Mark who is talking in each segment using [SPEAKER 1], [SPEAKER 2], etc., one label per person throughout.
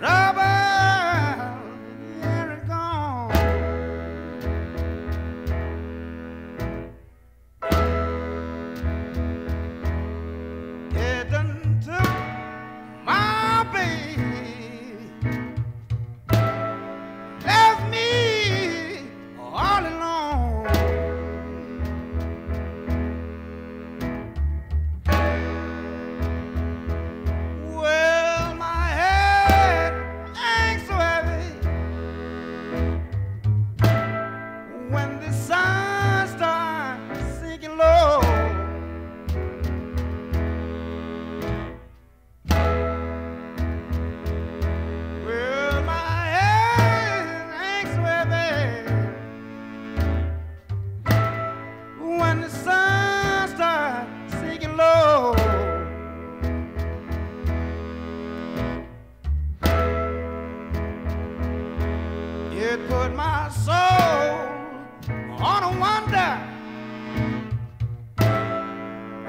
[SPEAKER 1] Robert when the sun starts sinking low. Well, my head when the sun starts sinking low. It put my soul.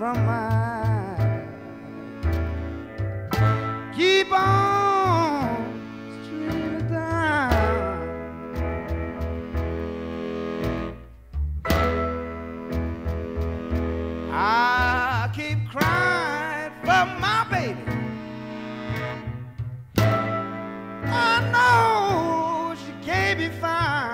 [SPEAKER 1] from mine. Keep on streaming down. I keep crying for my baby. I know she can't be found.